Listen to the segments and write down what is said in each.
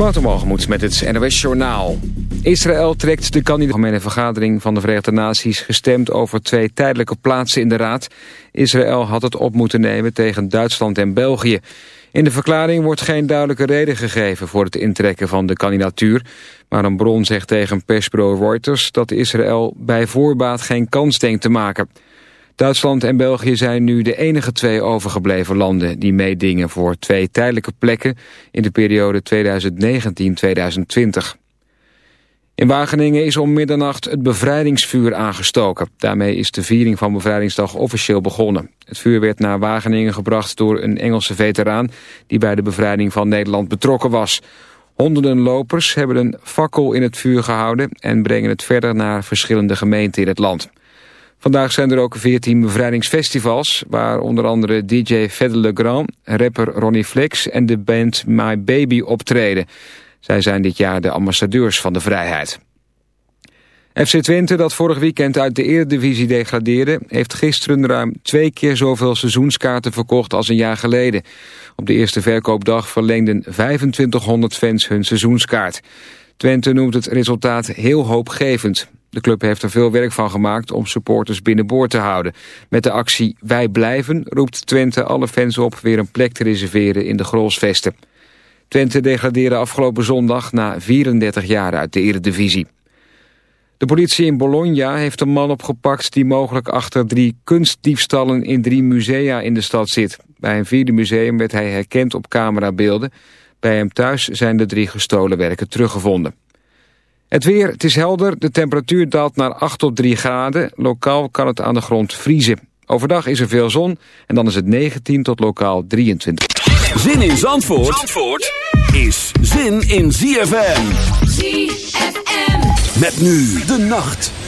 Watermalgemoed met het NOS Journaal. Israël trekt de kandidaat vergadering van de Verenigde Naties gestemd over twee tijdelijke plaatsen in de Raad. Israël had het op moeten nemen tegen Duitsland en België. In de verklaring wordt geen duidelijke reden gegeven voor het intrekken van de kandidatuur. Maar een bron zegt tegen persbureau Reuters dat Israël bij voorbaat geen kans denkt te maken. Duitsland en België zijn nu de enige twee overgebleven landen die meedingen voor twee tijdelijke plekken in de periode 2019-2020. In Wageningen is om middernacht het bevrijdingsvuur aangestoken. Daarmee is de viering van Bevrijdingsdag officieel begonnen. Het vuur werd naar Wageningen gebracht door een Engelse veteraan... die bij de bevrijding van Nederland betrokken was. Honderden lopers hebben een fakkel in het vuur gehouden... en brengen het verder naar verschillende gemeenten in het land. Vandaag zijn er ook 14 bevrijdingsfestivals... waar onder andere DJ Fedde Legrand, rapper Ronnie Flex... en de band My Baby optreden... Zij zijn dit jaar de ambassadeurs van de vrijheid. FC Twente, dat vorig weekend uit de Eredivisie degradeerde... heeft gisteren ruim twee keer zoveel seizoenskaarten verkocht als een jaar geleden. Op de eerste verkoopdag verlengden 2500 fans hun seizoenskaart. Twente noemt het resultaat heel hoopgevend. De club heeft er veel werk van gemaakt om supporters binnenboord te houden. Met de actie Wij Blijven roept Twente alle fans op weer een plek te reserveren in de Grolsvesten. Twente degradeerde afgelopen zondag na 34 jaar uit de eredivisie. De politie in Bologna heeft een man opgepakt die mogelijk achter drie kunstdiefstallen in drie musea in de stad zit. Bij een vierde museum werd hij herkend op camerabeelden. Bij hem thuis zijn de drie gestolen werken teruggevonden. Het weer, het is helder, de temperatuur daalt naar 8 tot 3 graden. Lokaal kan het aan de grond vriezen. Overdag is er veel zon en dan is het 19 tot lokaal 23. Zin in Zandvoort, Zandvoort is zin in ZFM. ZFM. Met nu de nacht.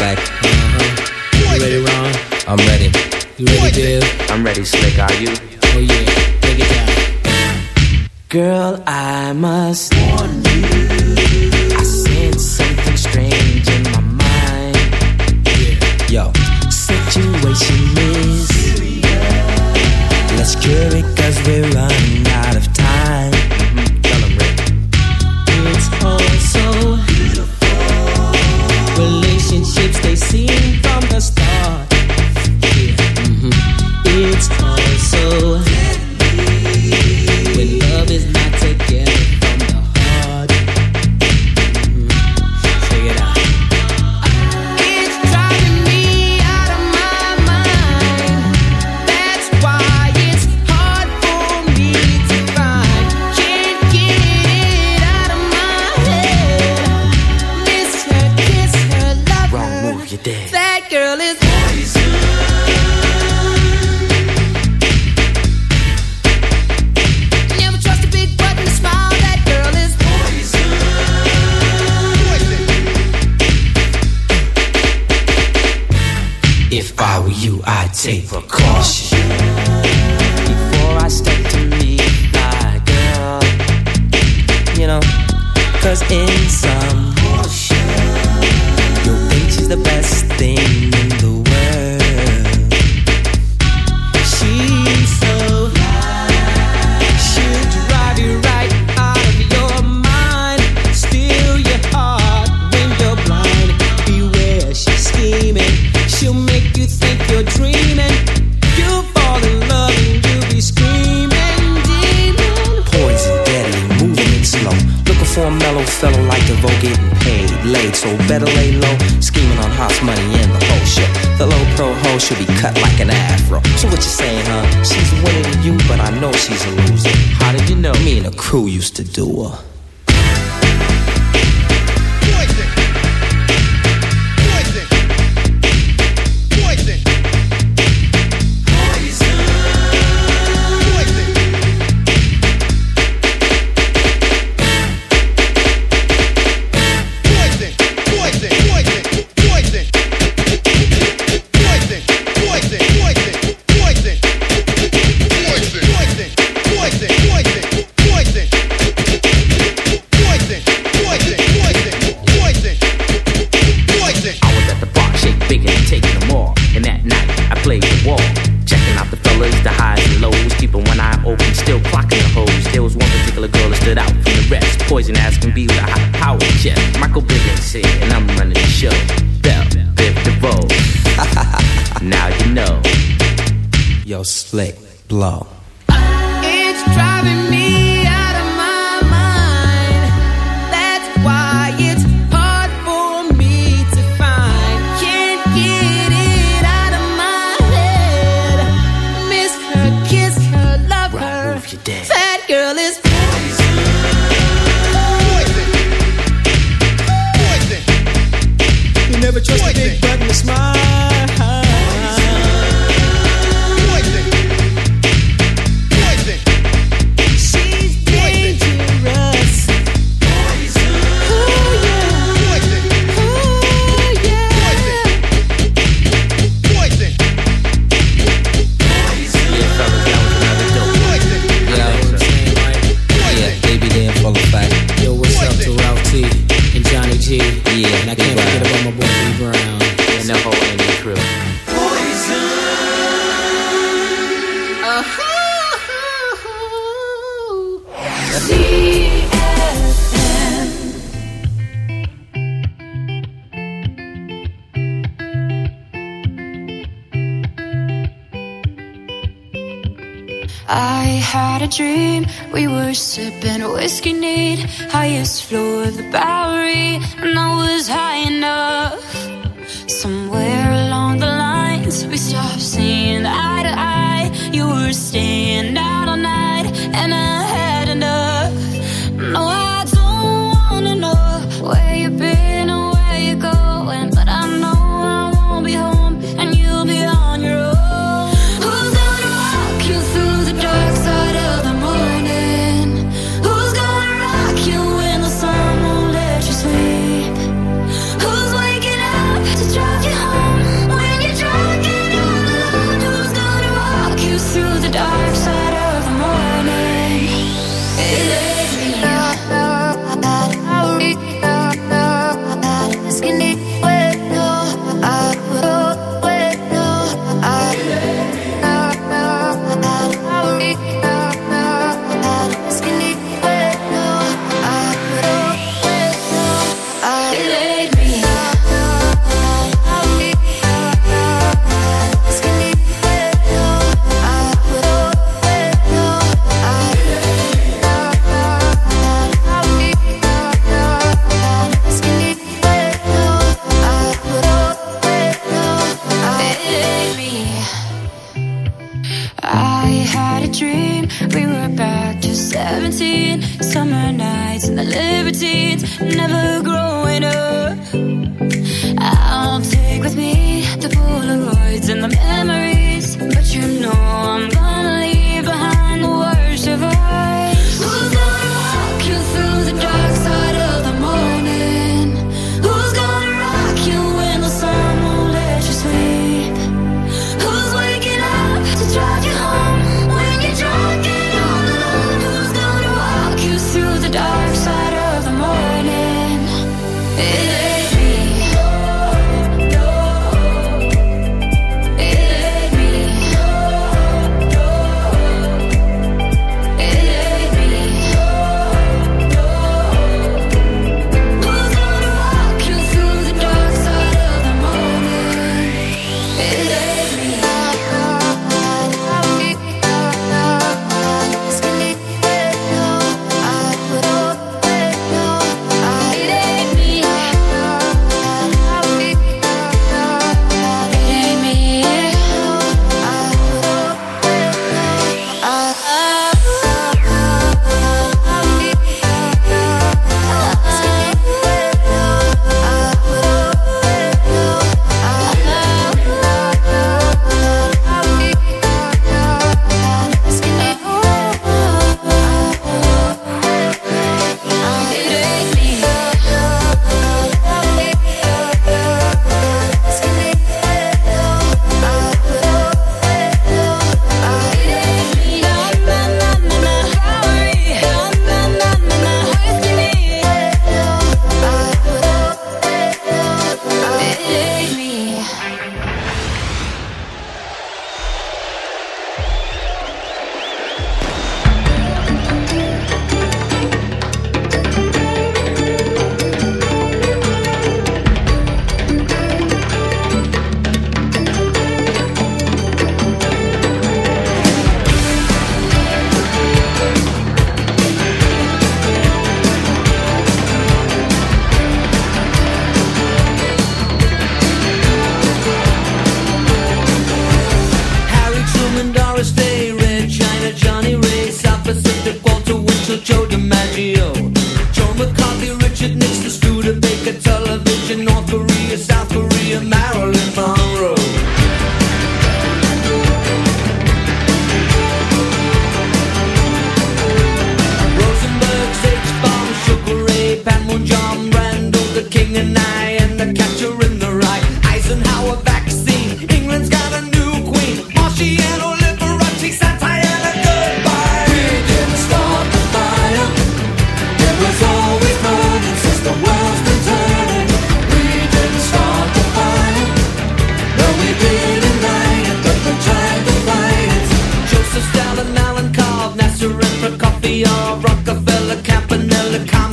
Uh-huh. You ready, Ron? I'm ready. You ready, I'm ready, Slick. Are you? Oh yeah, take it down. Girl, I must warn you. I sense something strange in my mind. Yeah. Yo, situation is. Serious. Let's cure it, cause we're.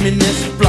happiness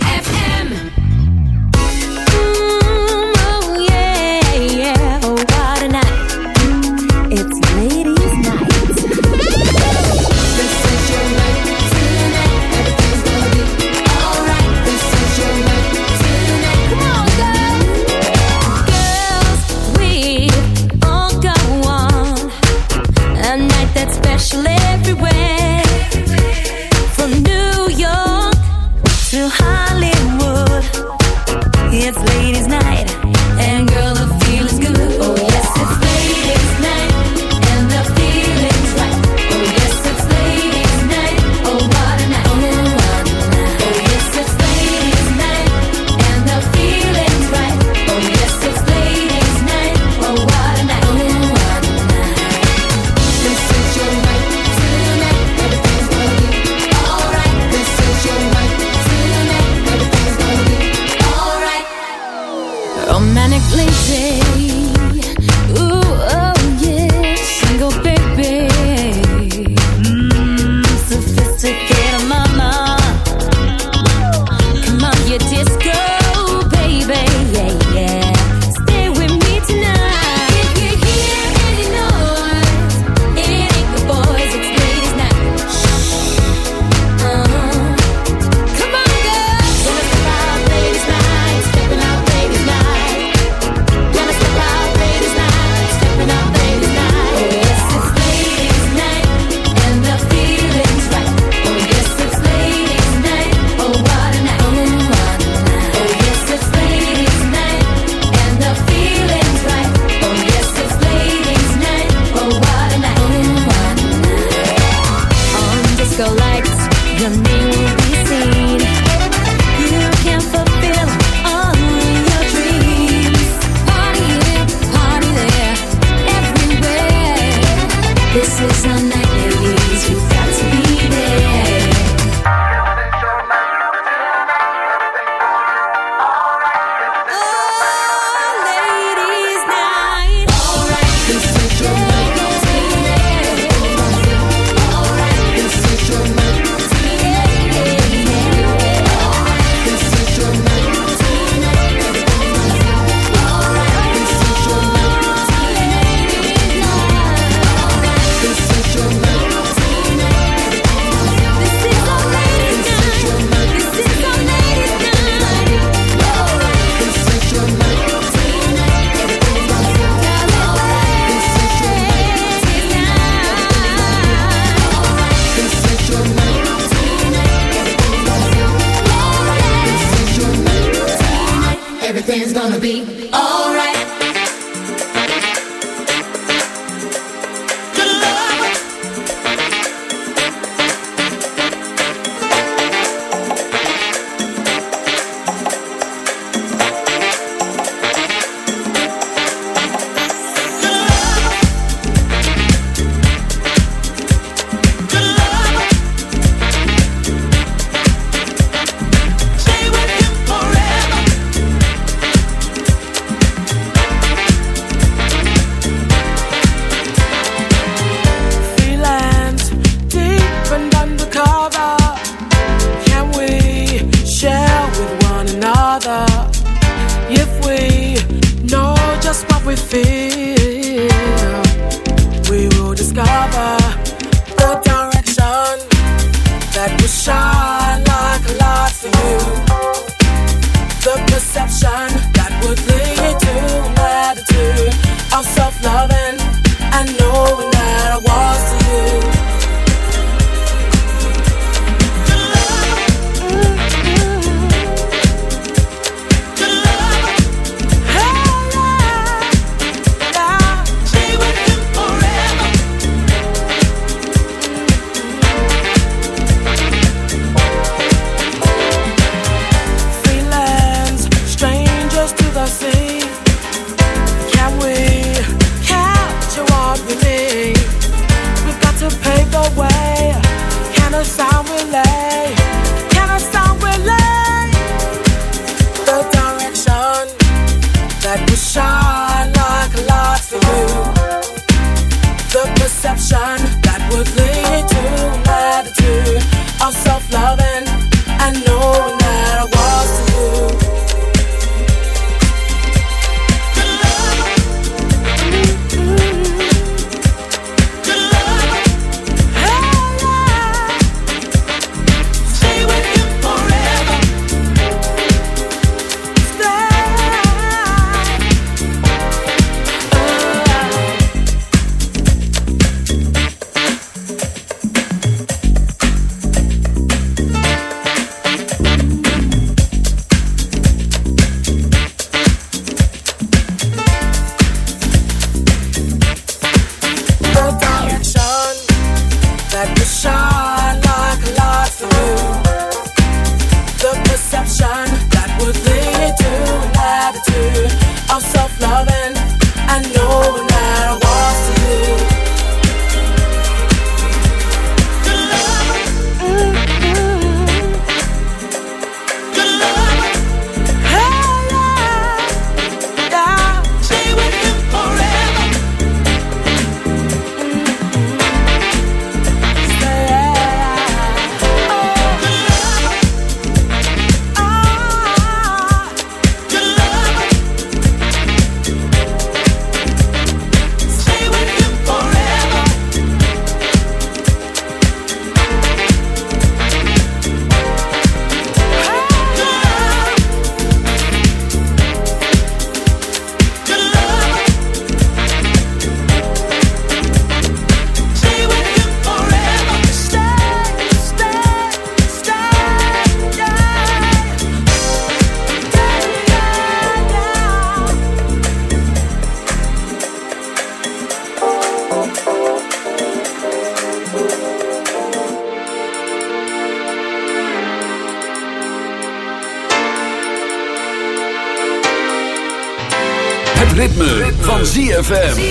ZFM.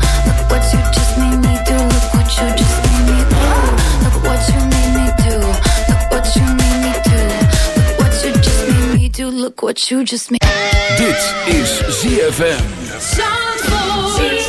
What you just made. Dit is ZFM. Oh,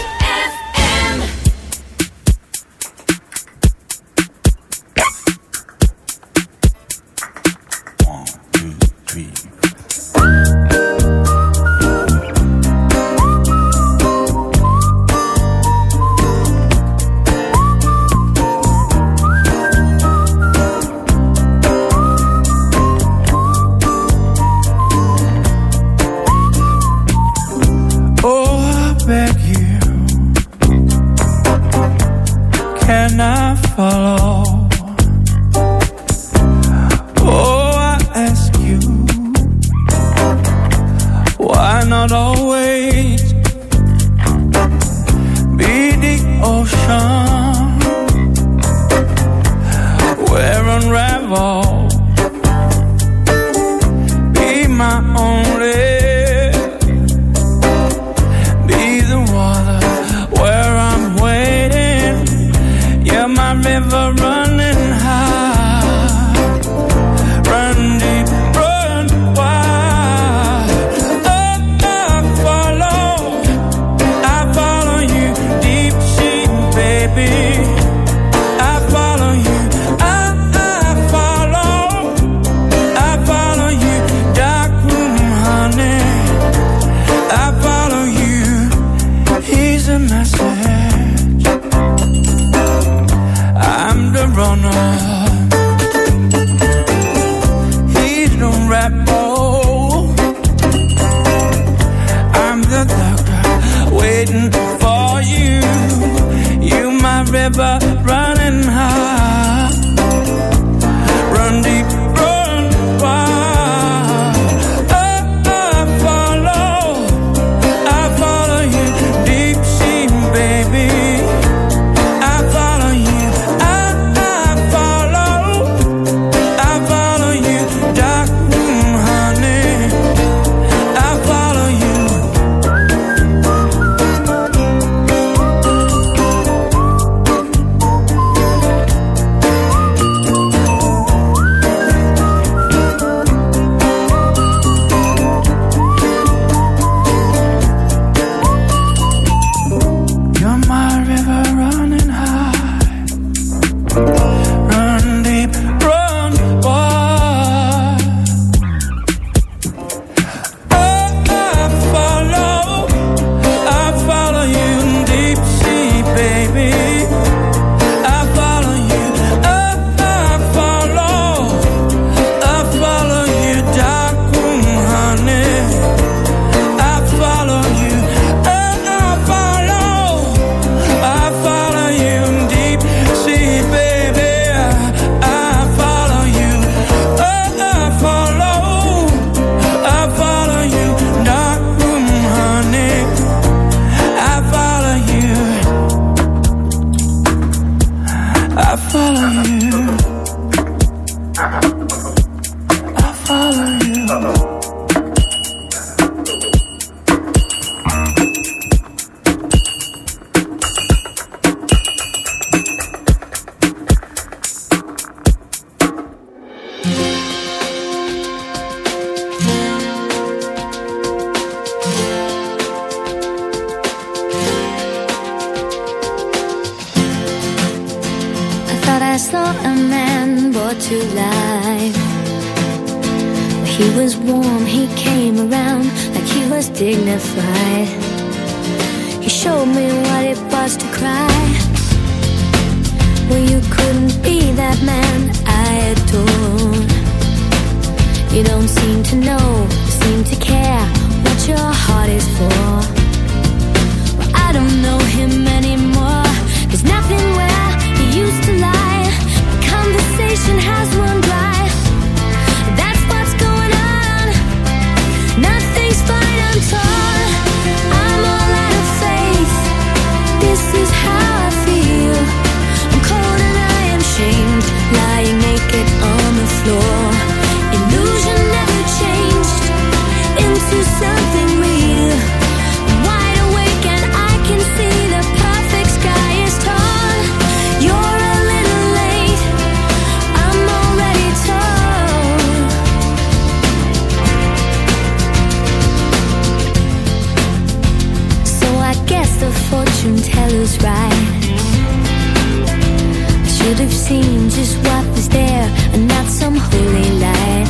should have seen just what was there and not some holy light.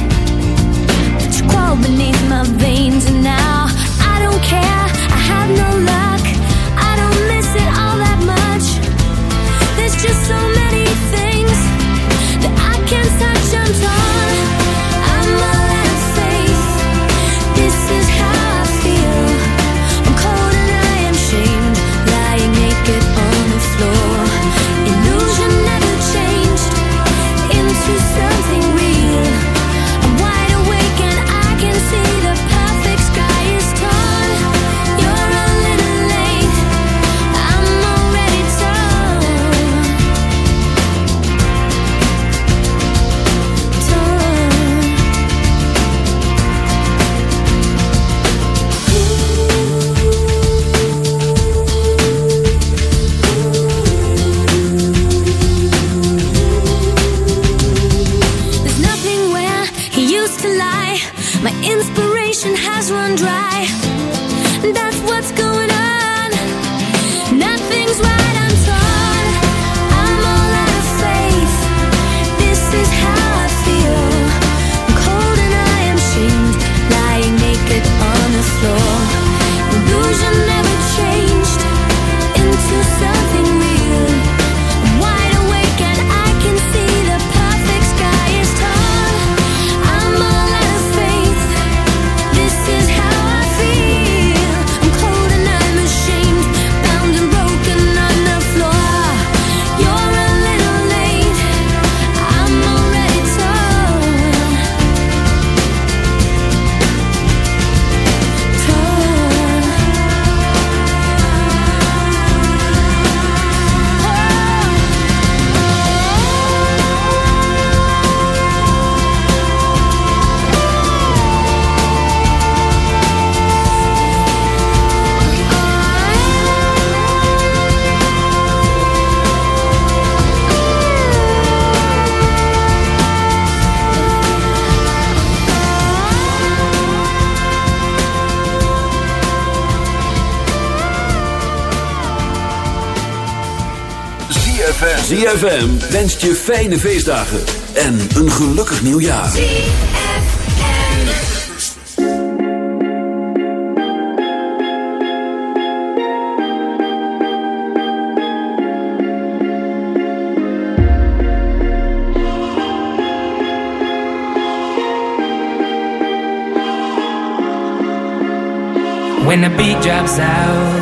But you crawled beneath my veins and I ZFM wenst je fijne feestdagen en een gelukkig nieuwjaar. When the beat drops out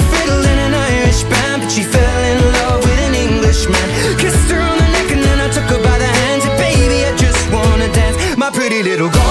little girl